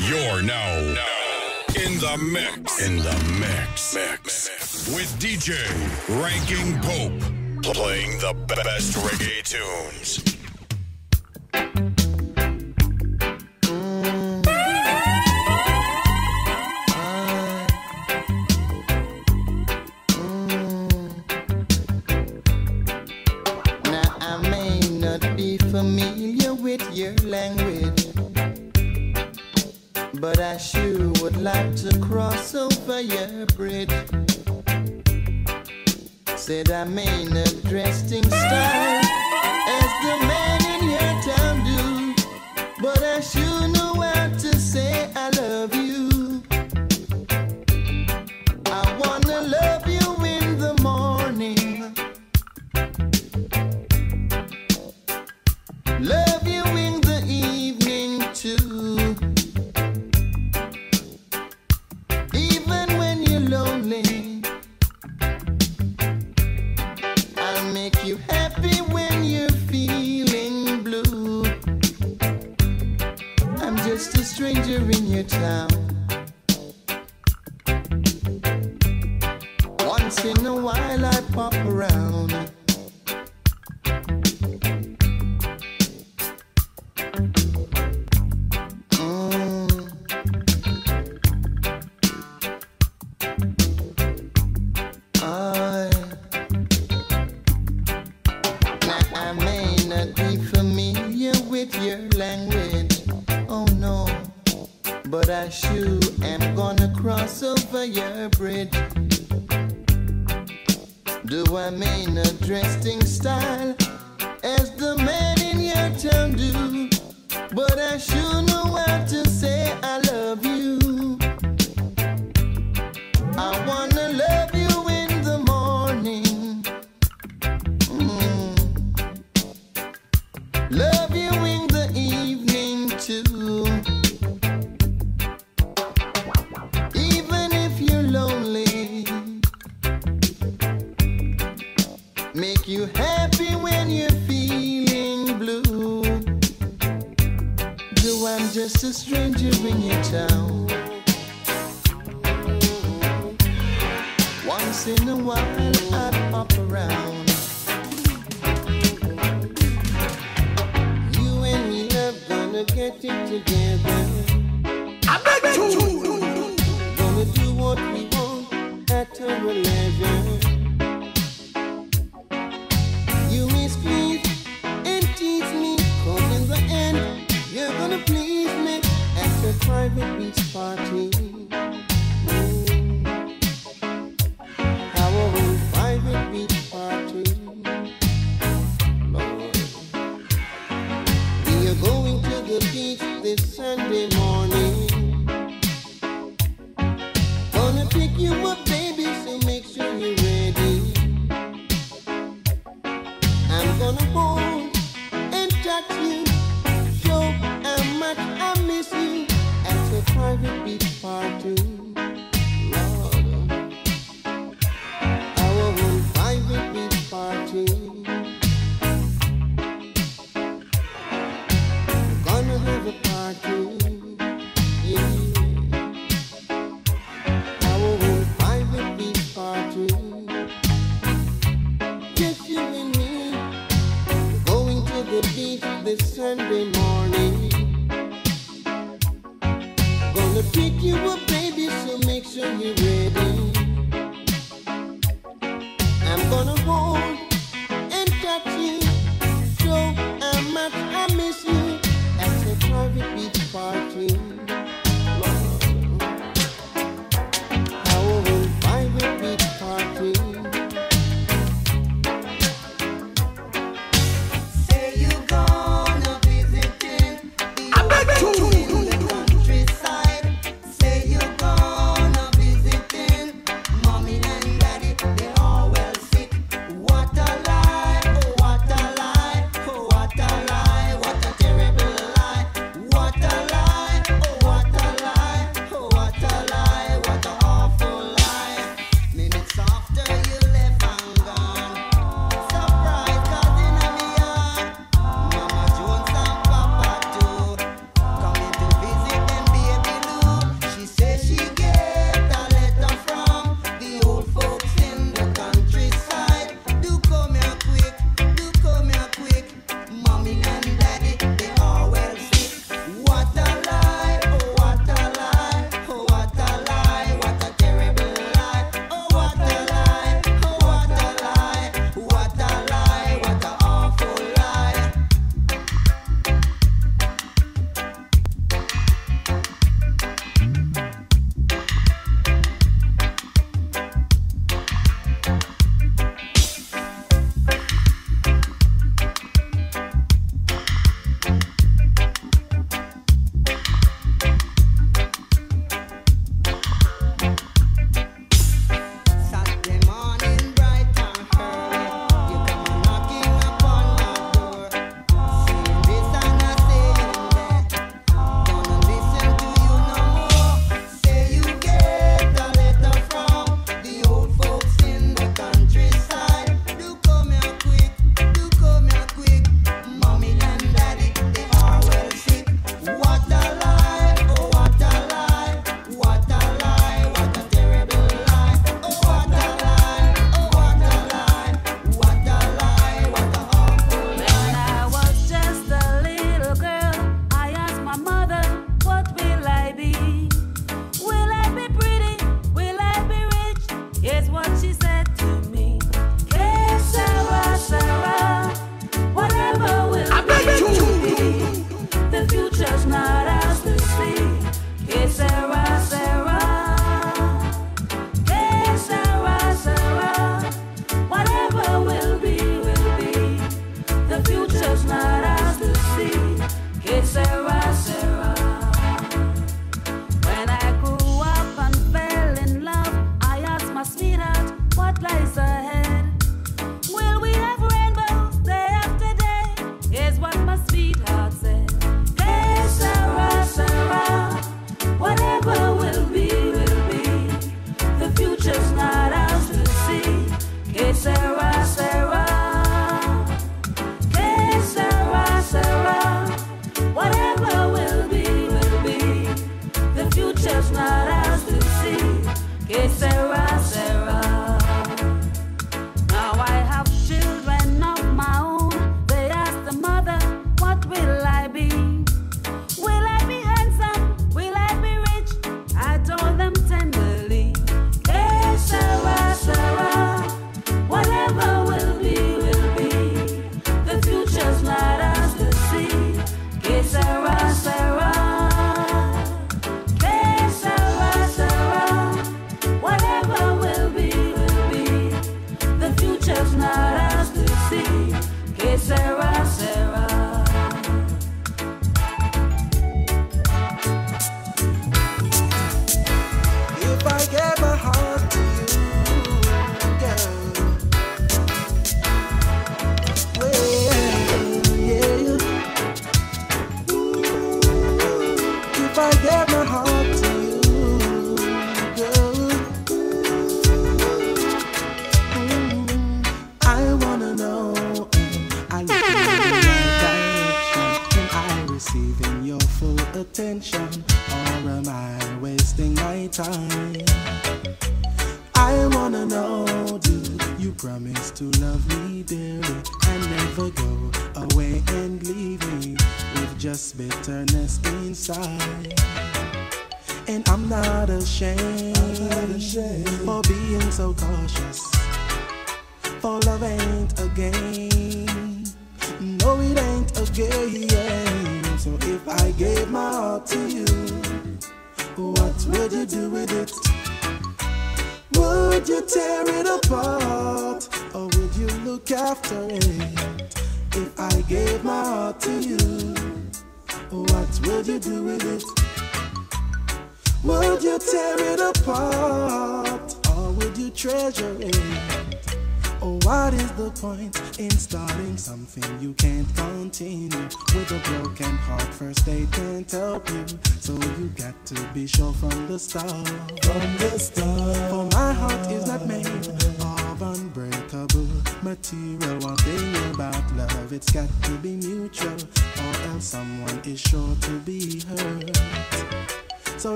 You're now in the mix. In the mix. Mix. With DJ Ranking Pope playing the best reggae tunes. We're getting together.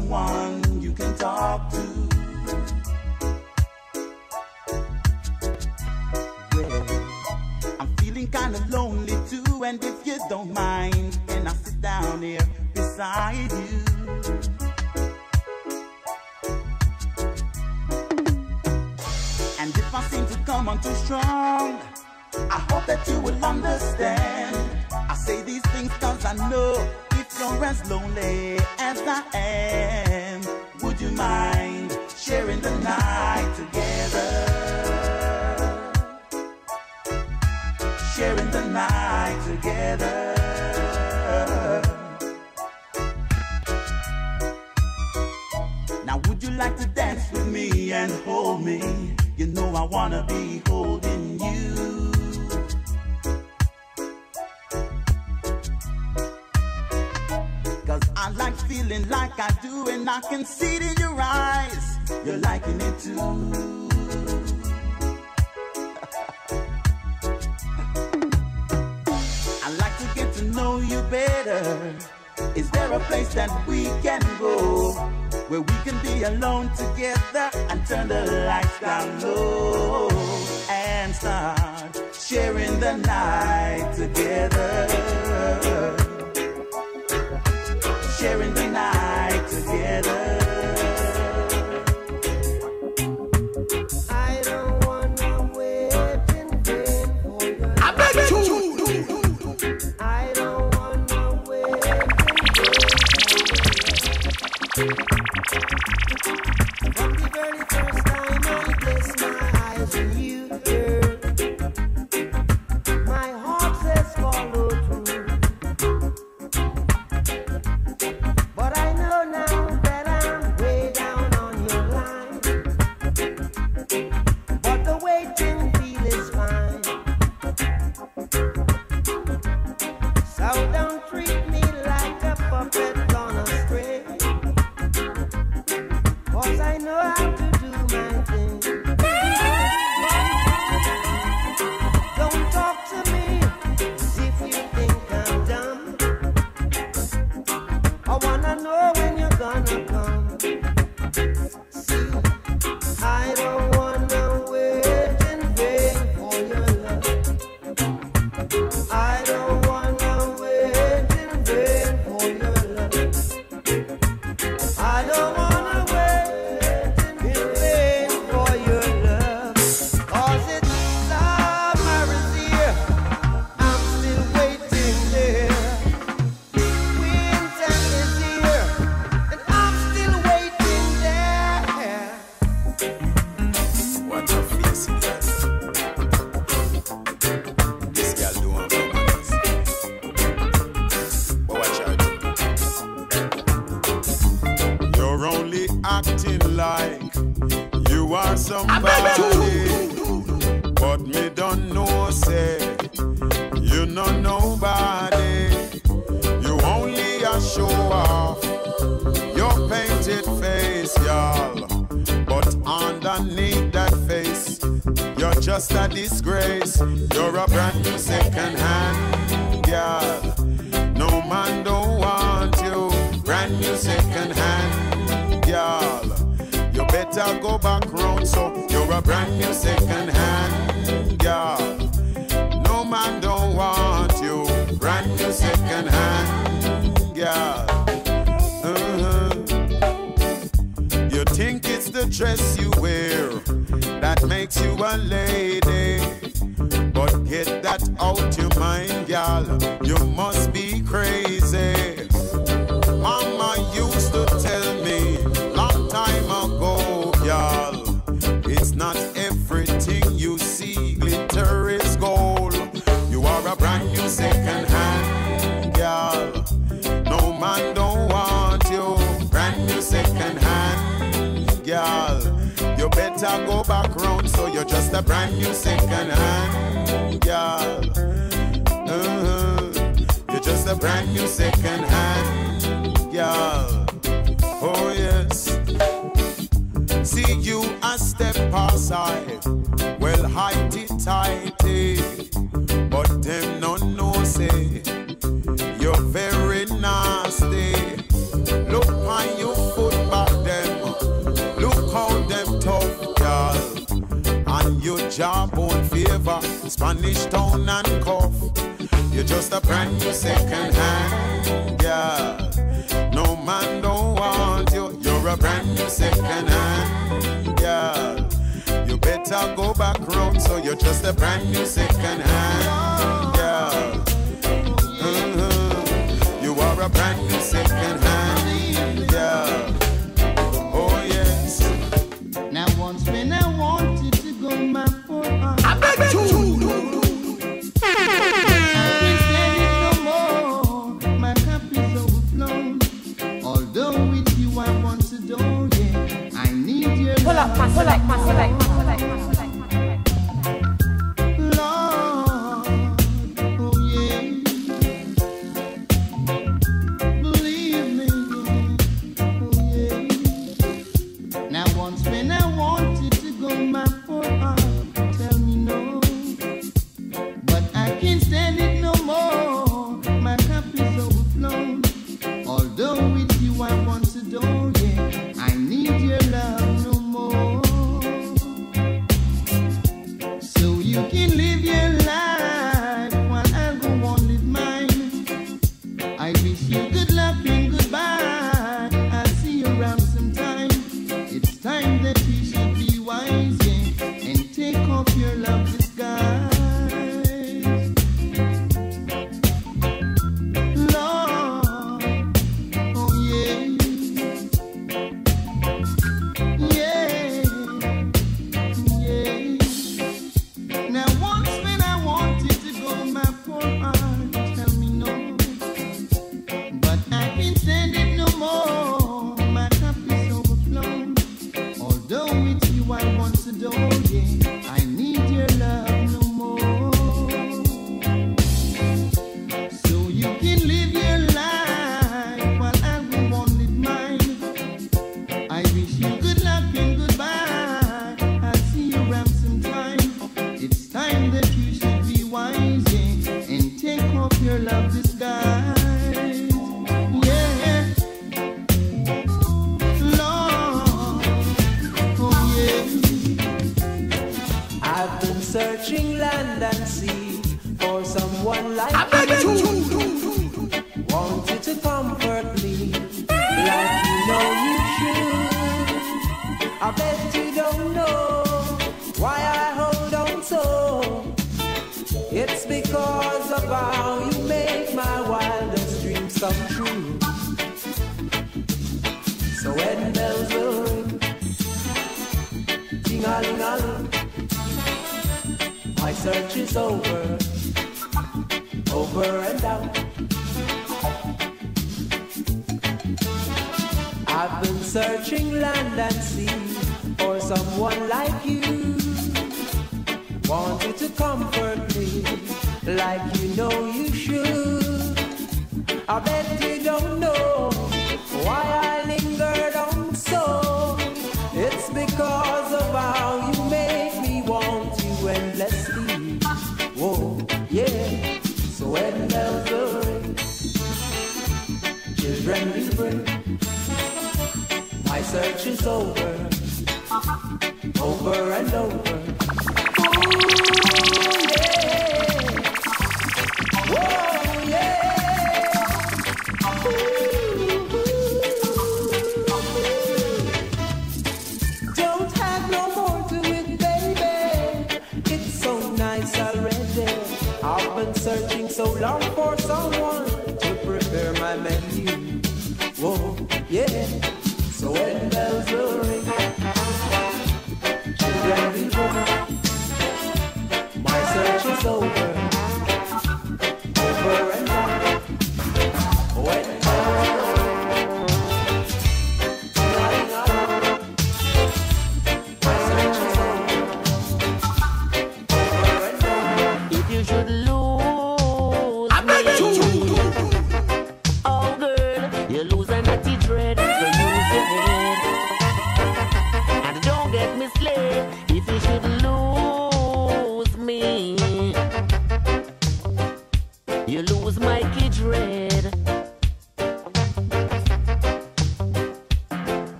someone you can talk to. I'm feeling kind of lonely too, and if you don't mind, can I sit down here beside you? And if I seem to come on too strong, I hope that you will understand. I say these things cause I know you're as lonely as I am, would you mind sharing the night together? Sharing the night together. Now would you like to dance with me and hold me? You know I wanna be holding you. feeling like I do, and I can see it in your eyes. You're liking it too. I'd like to get to know you better. Is there a place that we can go where we can be alone together and turn the lights down low and start sharing the night together? right or go back road, so you're just a brand new second hand girl. Mm-hmm. You are a brand new second hand. search is over. Over and out. I've been searching land and sea for someone like you. Want you to comfort me like you know you should. I bet you It's over, over and over. Ooh.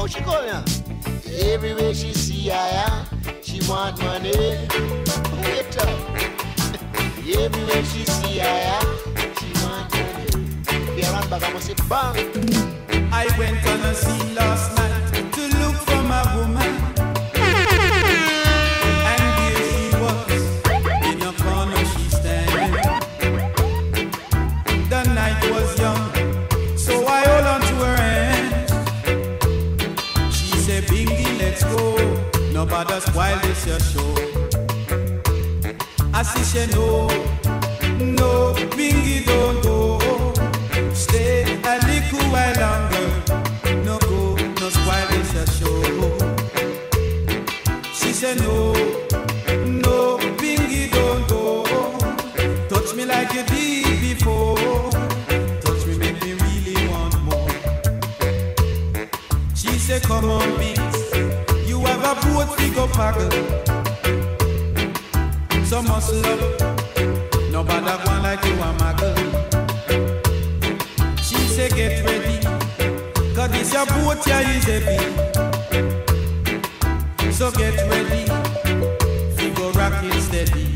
Olha. o government beats. You have a boat to go paddle. So muscle up. Nobody one like you and my girl. She say get ready. Cause this your boat is heavy. So get ready. Figure rock it steady.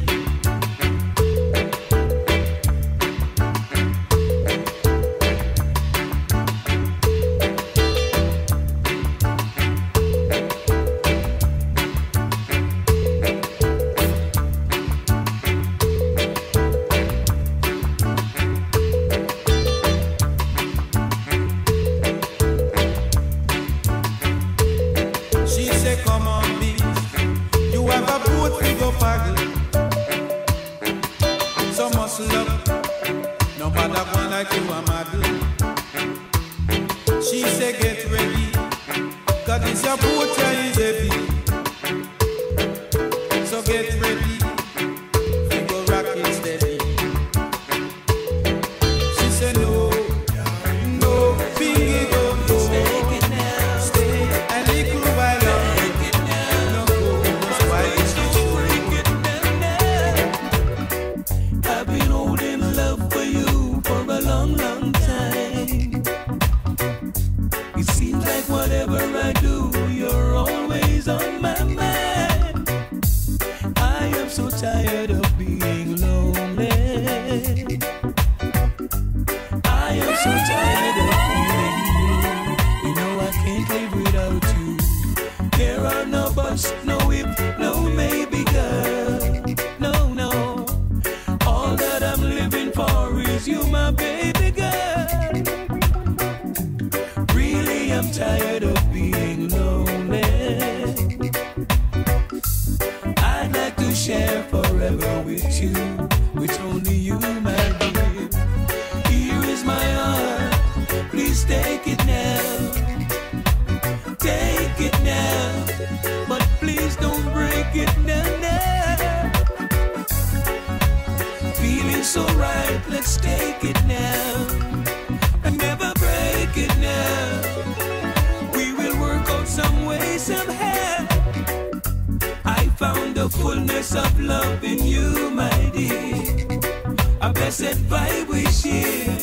Blessed here.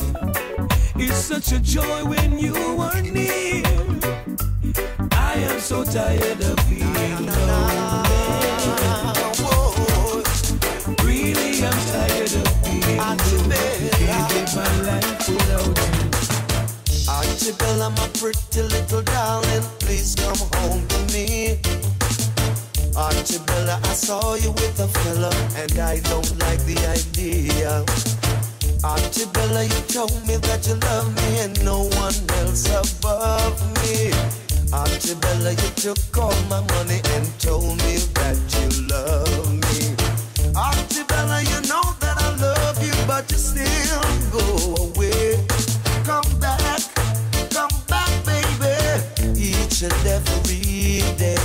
It's such a joy when you are near. I am so tired of being lonely. Really, I'm tired of being lonely. Can't my life without you. Archibella, my pretty little darling, please come home to me. Archibella, I saw you with a fella, and I don't like the idea. Archibella, you told me that you love me and no one else above me. Archibella, you took all my money and told me that you love me. Archibella, you know that I love you, but you still go away. Come back, come back, baby, each and every day.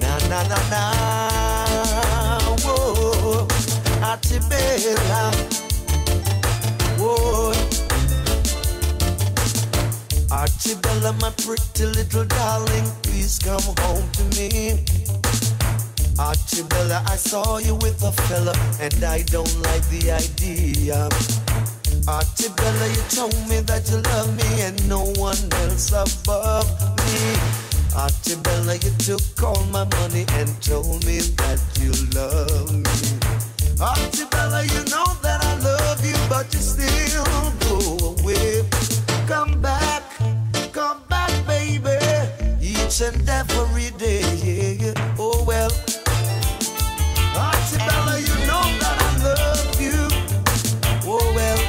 Na na na na, Archibella, whoa. Archibella, my pretty little darling, please come home to me. Archibella, I saw you with a fella, and I don't like the idea. Archibella, you told me that you love me and no one else above me. Archibella, you took all my money and told me that you love me. Archibella, you know that I love you, but you still go away. Come back, come back, baby, each and every day. Oh well. You know that I love you. Oh well.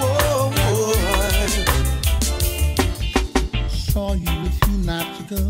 Oh, Whoa. Saw you with you not ago,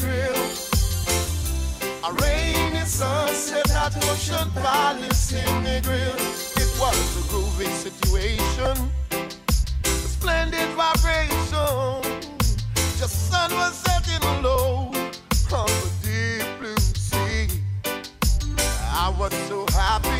grill. A rainy sunset at Ocean Palace in the grill. It was a groovy situation, a splendid vibration. Just sun was setting low on the deep blue sea. I was so happy.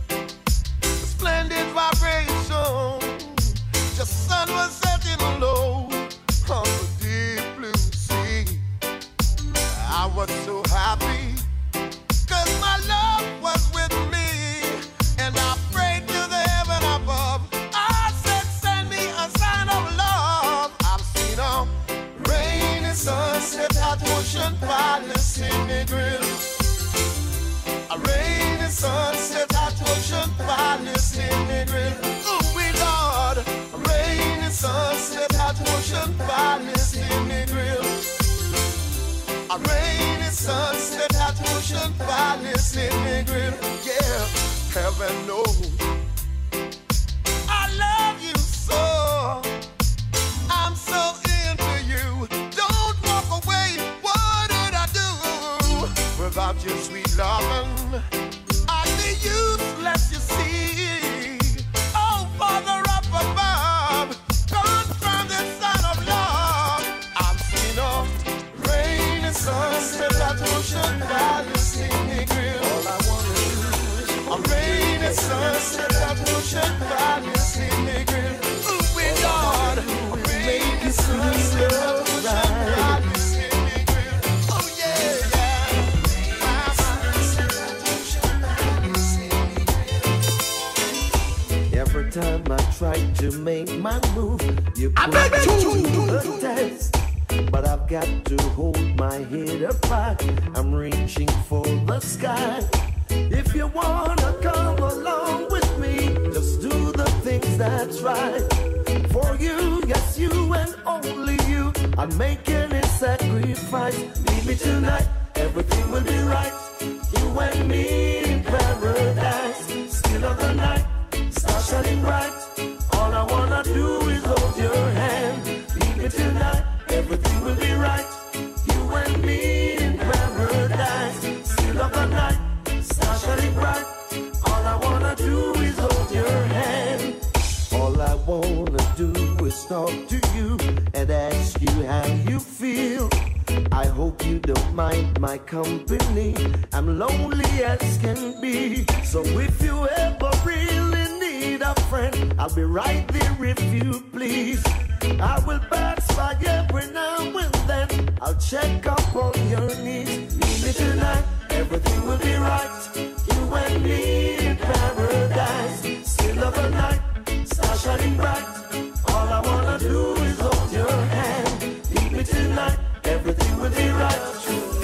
was so happy. A rainy sunset at Ocean in the grill. Yeah, heaven knows. Time I try to make my move, you put the test. But I've got to hold my head up high. I'm reaching for the sky. If you wanna come along with me, just do the things that's right. For you, yes, you and only you, I'm making a sacrifice. Leave me tonight, everything will be right. You and me in paradise, still of the night shining bright. All I wanna do is hold your hand. Leave me tonight, everything will be right. You and me in paradise, still of the night, start shining bright. All I wanna do is hold your hand. All I wanna do is talk to you and ask you how you feel. I hope you don't mind my company. I'm lonely as can be. So if you ever really need a friend, I'll be right there if you please. I will by every now and then. I'll check up on your needs. Leave me tonight, everything will be right. You and me in paradise, still of the night, star shining bright. All I wanna do is hold your hand. Leave me tonight, everything will be right.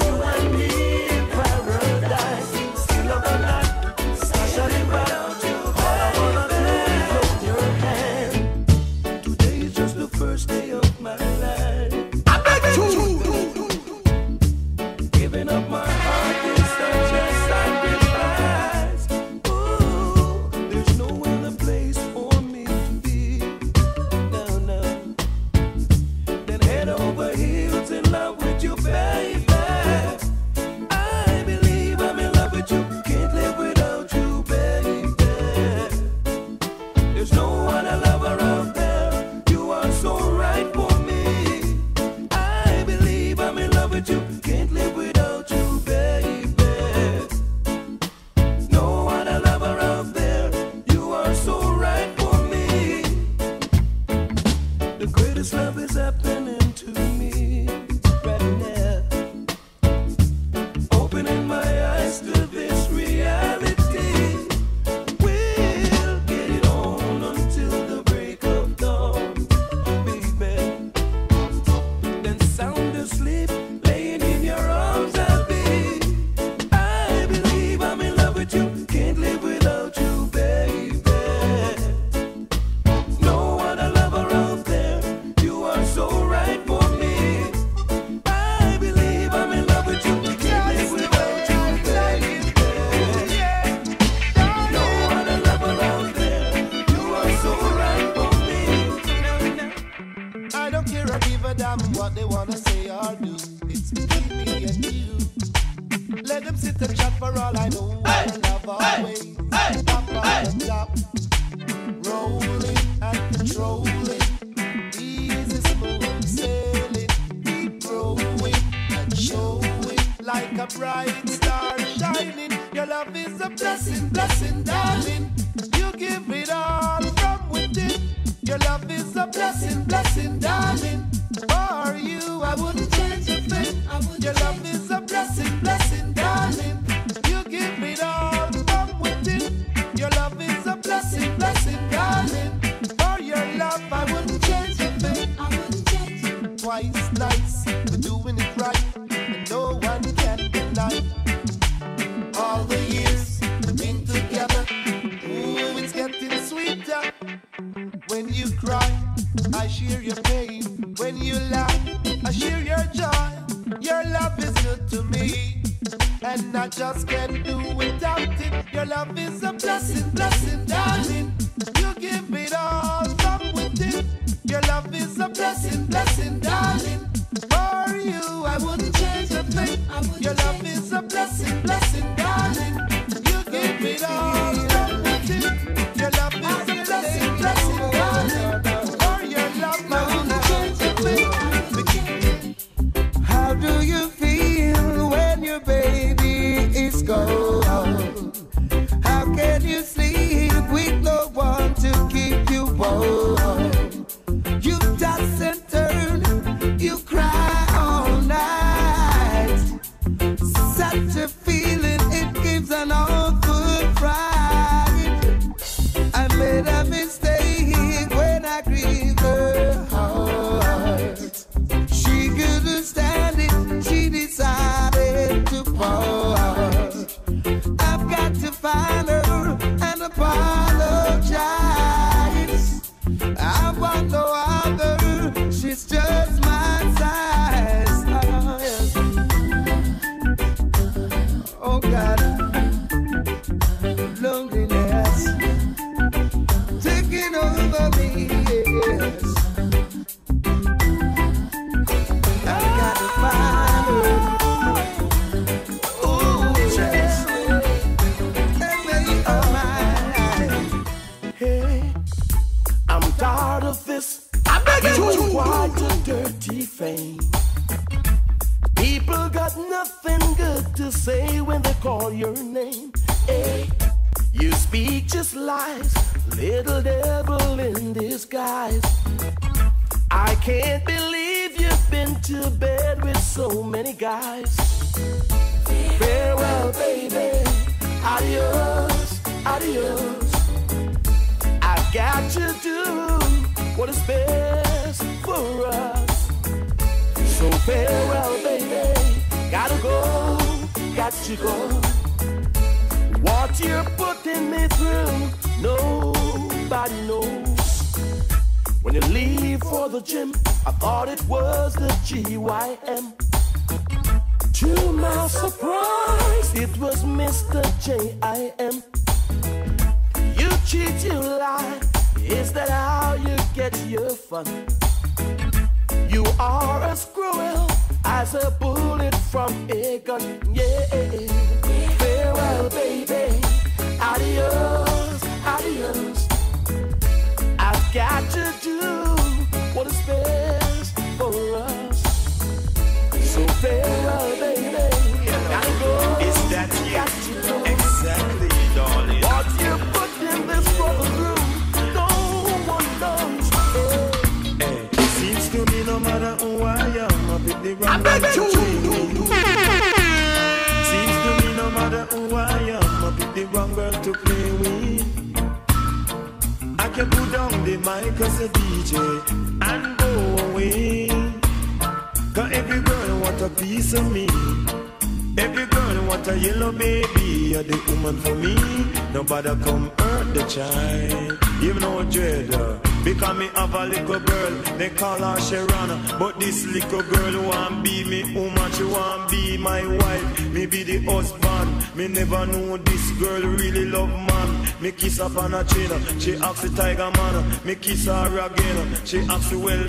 Her on her chin, she ask the tiger man. Me kiss her again, she ask the well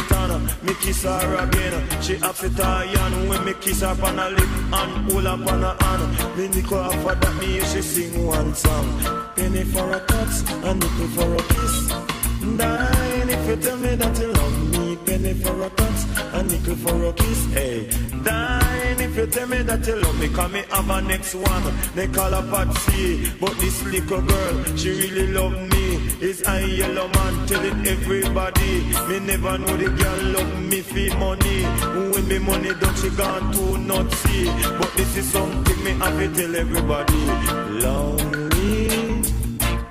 Me kiss her again, she ask the Tayan. When me kiss her on her lip and hold up on her hand. Me nickel off for that me she sing one song. Penny for a touch, a nickel for a kiss. Dine if you tell me that you love me. Penny for a touch, a nickel for a kiss. Hey, dine if you tell me that you love me. Cause me have a next one. They call her Patsy. But this little girl, she really love me. Is I Yellowman telling everybody. Me never know the girl love me for money. When me money done, she gone too nutsy. But this is something me have to tell everybody. Lonely,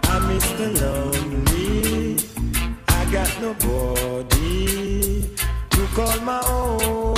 I miss the lonely. I got nobody to call my own.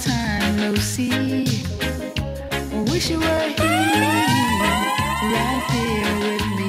time no see. Wish you were here, right here with me.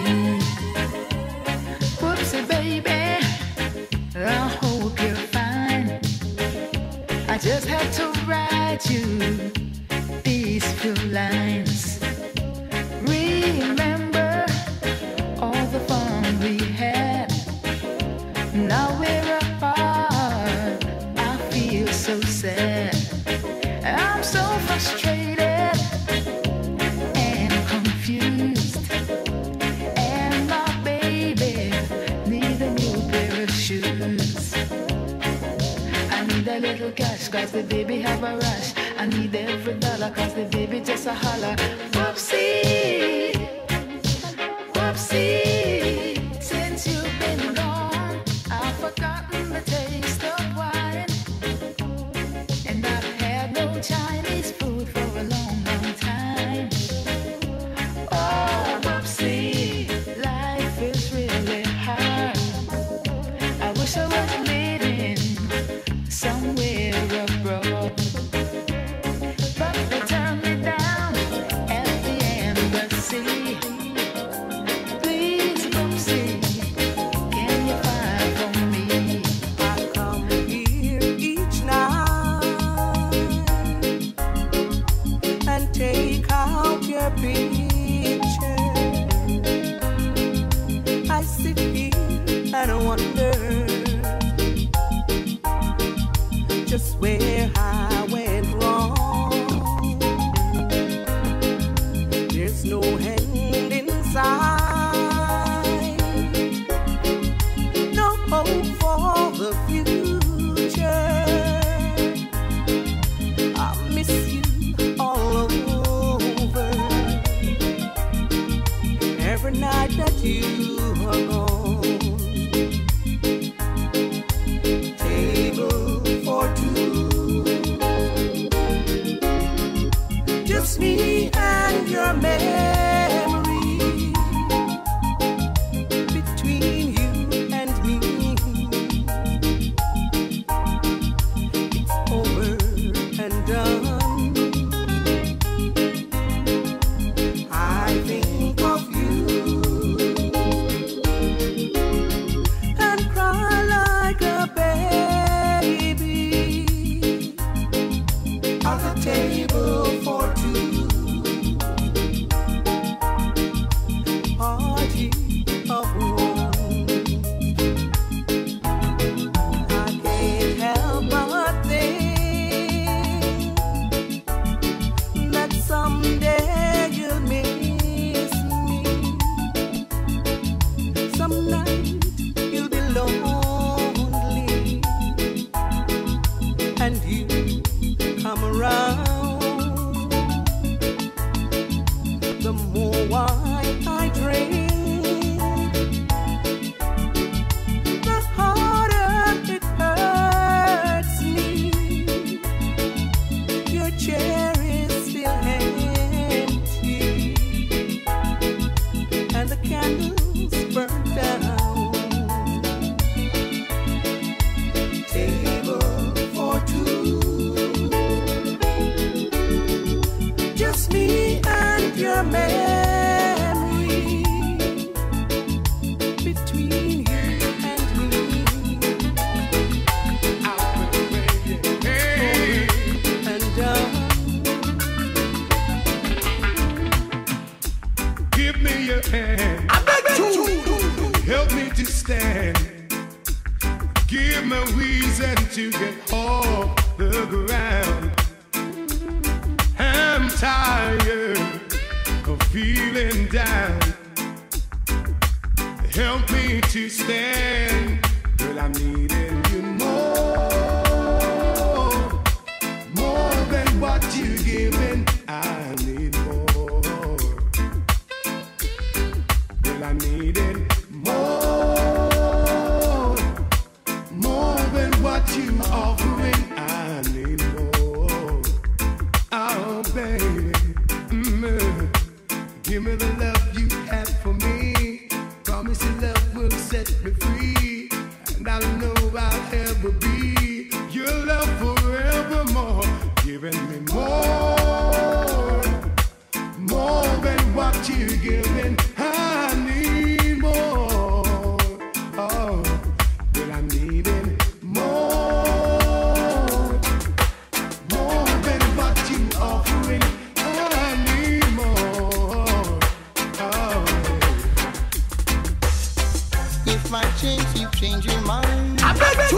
keep changing mine. I beg to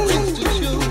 you.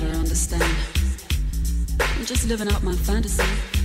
never understand. I'm just living out my fantasy.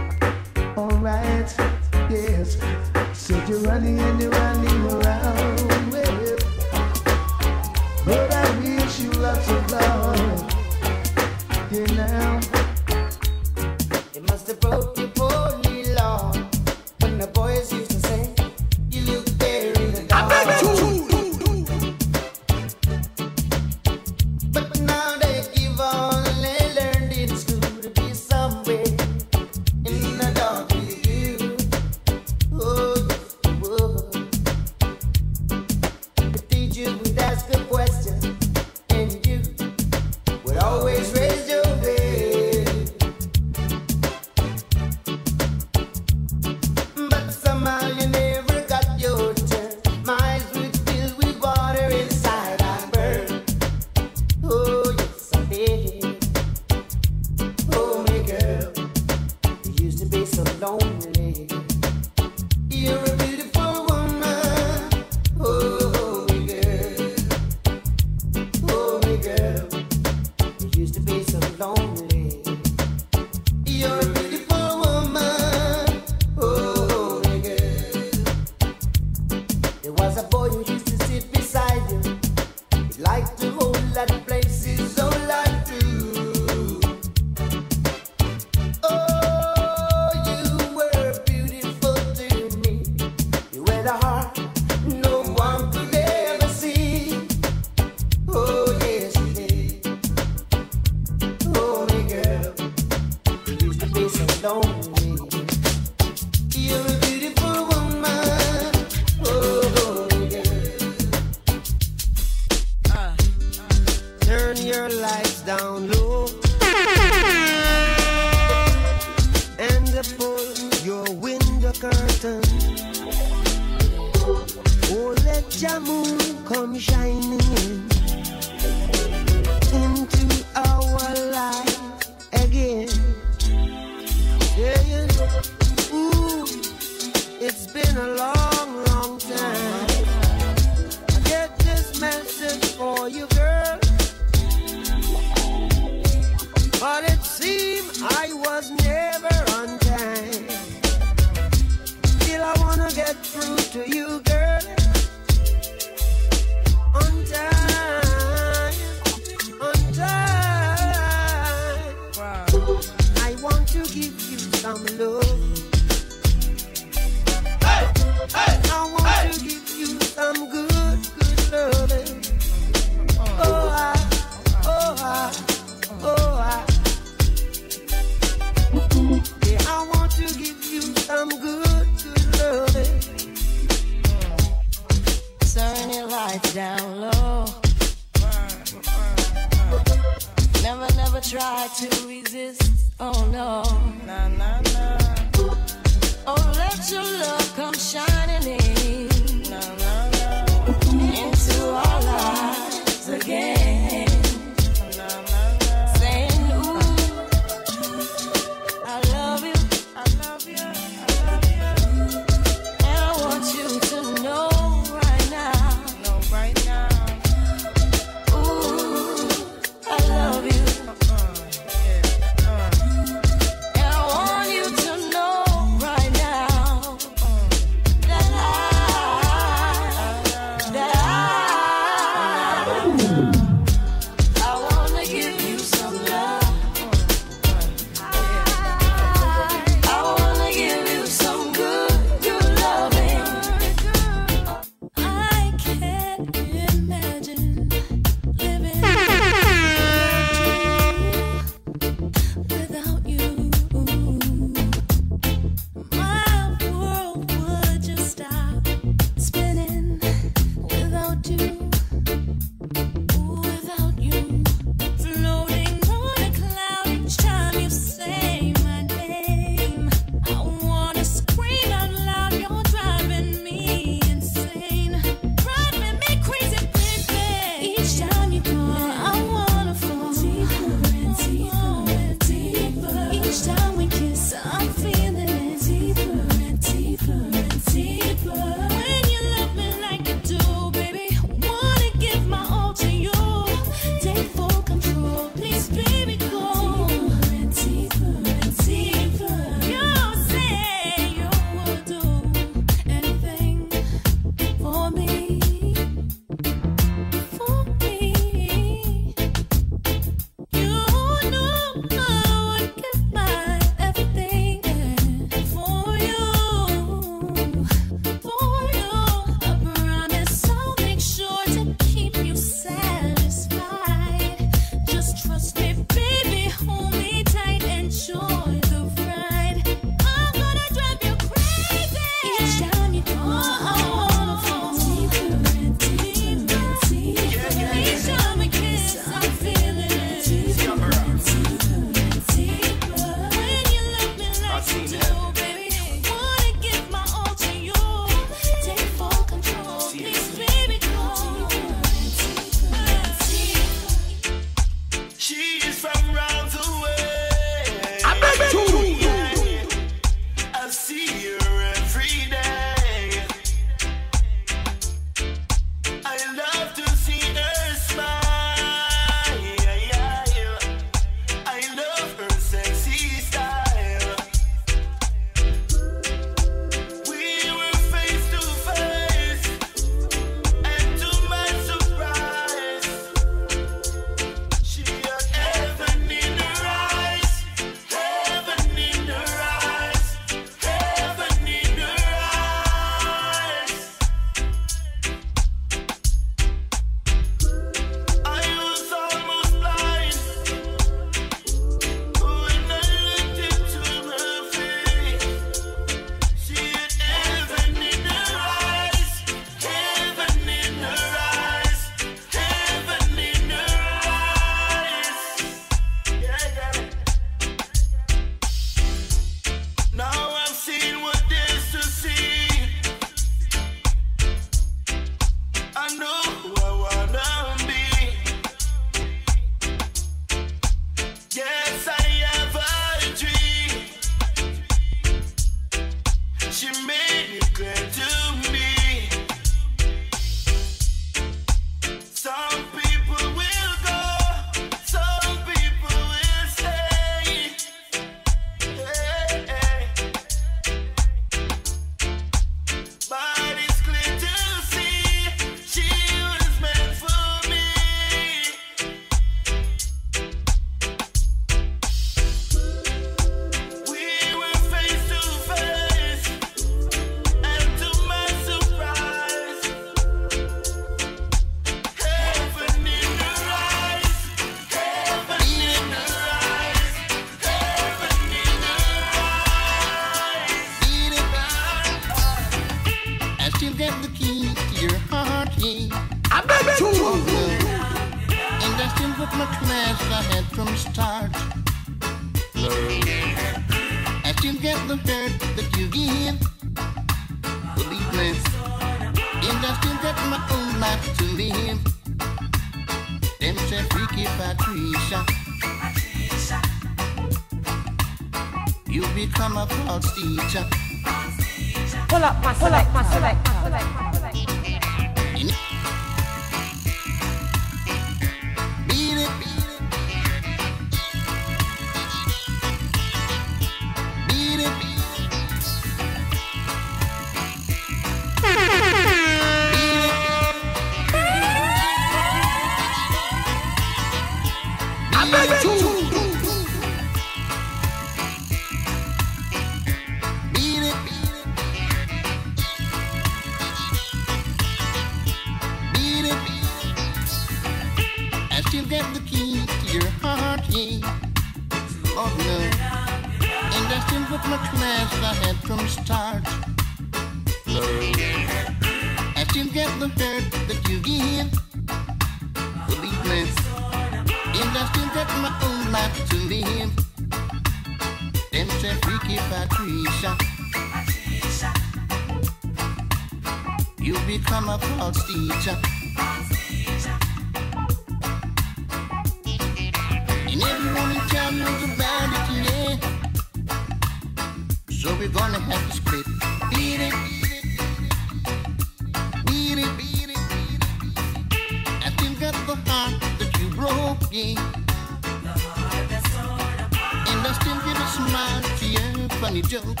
funny joke.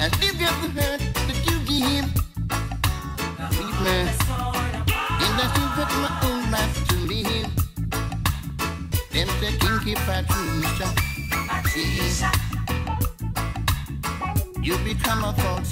And if you ever heard that you give, me. And I still put my own life to live. Them say kinky Patricia. Patricia. You become a false